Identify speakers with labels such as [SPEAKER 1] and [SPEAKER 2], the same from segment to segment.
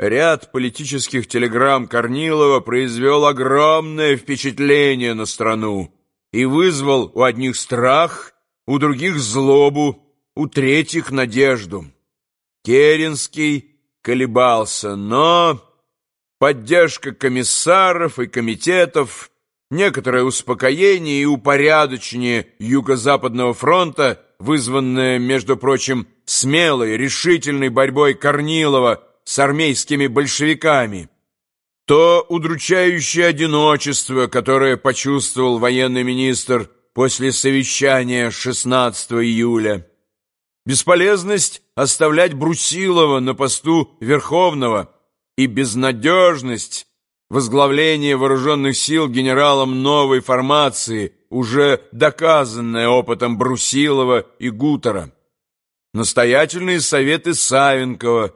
[SPEAKER 1] Ряд политических телеграмм Корнилова произвел огромное впечатление на страну и вызвал у одних страх, у других злобу, у третьих надежду. Керенский колебался, но поддержка комиссаров и комитетов, некоторое успокоение и упорядочение Юго-Западного фронта, вызванное, между прочим, смелой, решительной борьбой Корнилова с армейскими большевиками, то удручающее одиночество, которое почувствовал военный министр после совещания 16 июля, бесполезность оставлять Брусилова на посту Верховного и безнадежность возглавления вооруженных сил генералом новой формации, уже доказанная опытом Брусилова и Гутера. Настоятельные советы Савенкова.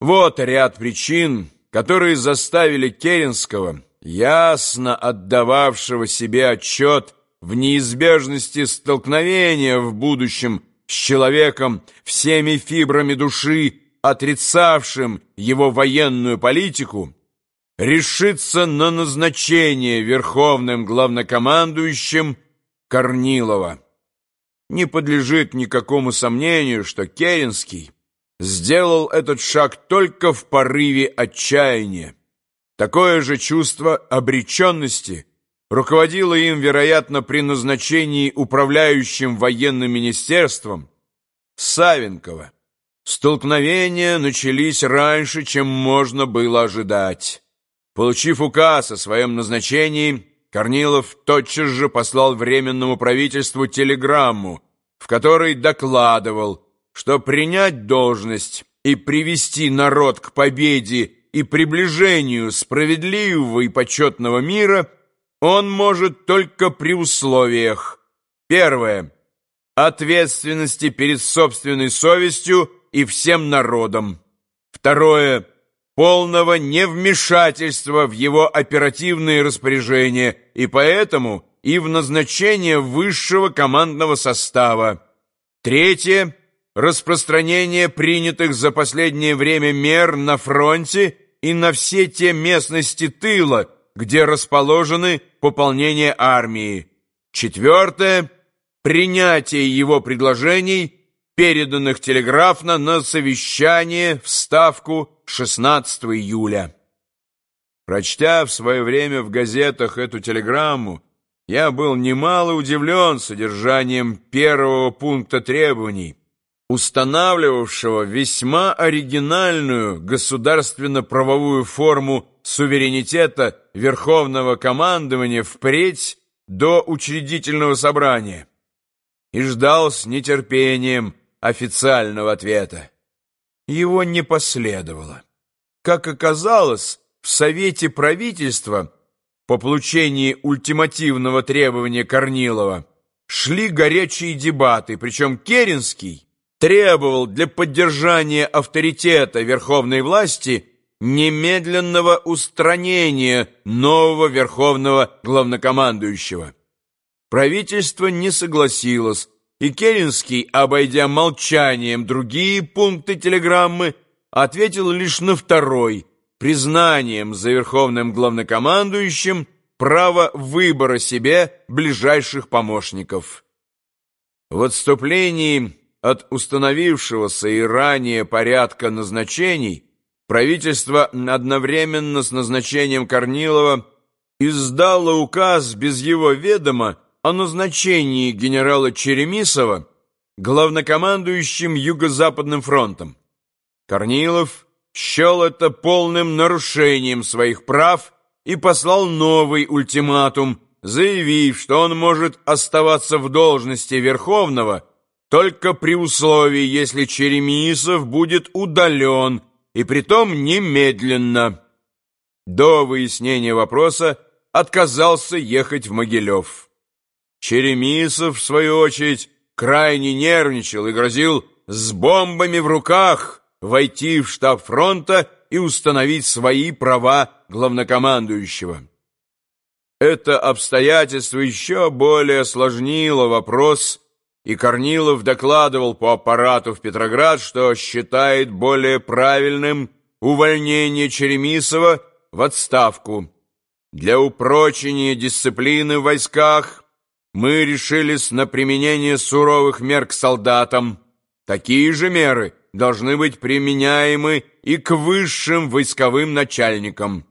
[SPEAKER 1] Вот ряд причин, которые заставили Керенского, ясно отдававшего себе отчет в неизбежности столкновения в будущем с человеком всеми фибрами души, отрицавшим его военную политику, решиться на назначение верховным главнокомандующим Корнилова. Не подлежит никакому сомнению, что Керенский сделал этот шаг только в порыве отчаяния. Такое же чувство обреченности руководило им, вероятно, при назначении управляющим военным министерством Савенкова. Столкновения начались раньше, чем можно было ожидать. Получив указ о своем назначении, Корнилов тотчас же послал Временному правительству телеграмму, в которой докладывал, что принять должность и привести народ к победе и приближению справедливого и почетного мира он может только при условиях. Первое. Ответственности перед собственной совестью и всем народом. Второе полного невмешательства в его оперативные распоряжения и поэтому и в назначение высшего командного состава. Третье – распространение принятых за последнее время мер на фронте и на все те местности тыла, где расположены пополнения армии. Четвертое – принятие его предложений, переданных телеграфно на совещание в Ставку 16 июля. Прочтя в свое время в газетах эту телеграмму, я был немало удивлен содержанием первого пункта требований, устанавливавшего весьма оригинальную государственно-правовую форму суверенитета Верховного командования впредь до учредительного собрания и ждал с нетерпением официального ответа его не последовало. Как оказалось, в Совете правительства по получении ультимативного требования Корнилова шли горячие дебаты, причем Керенский требовал для поддержания авторитета верховной власти немедленного устранения нового верховного главнокомандующего. Правительство не согласилось и Керенский, обойдя молчанием другие пункты телеграммы, ответил лишь на второй, признанием за верховным главнокомандующим право выбора себе ближайших помощников. В отступлении от установившегося и ранее порядка назначений правительство одновременно с назначением Корнилова издало указ без его ведома о назначении генерала Черемисова главнокомандующим Юго-Западным фронтом. Корнилов счел это полным нарушением своих прав и послал новый ультиматум, заявив, что он может оставаться в должности Верховного только при условии, если Черемисов будет удален, и притом немедленно. До выяснения вопроса отказался ехать в Могилев. Черемисов, в свою очередь, крайне нервничал и грозил с бомбами в руках войти в штаб фронта и установить свои права главнокомандующего. Это обстоятельство еще более осложнило вопрос, и Корнилов докладывал по аппарату в Петроград, что считает более правильным увольнение Черемисова в отставку. Для упрочения дисциплины в войсках мы решились на применение суровых мер к солдатам. Такие же меры должны быть применяемы и к высшим войсковым начальникам.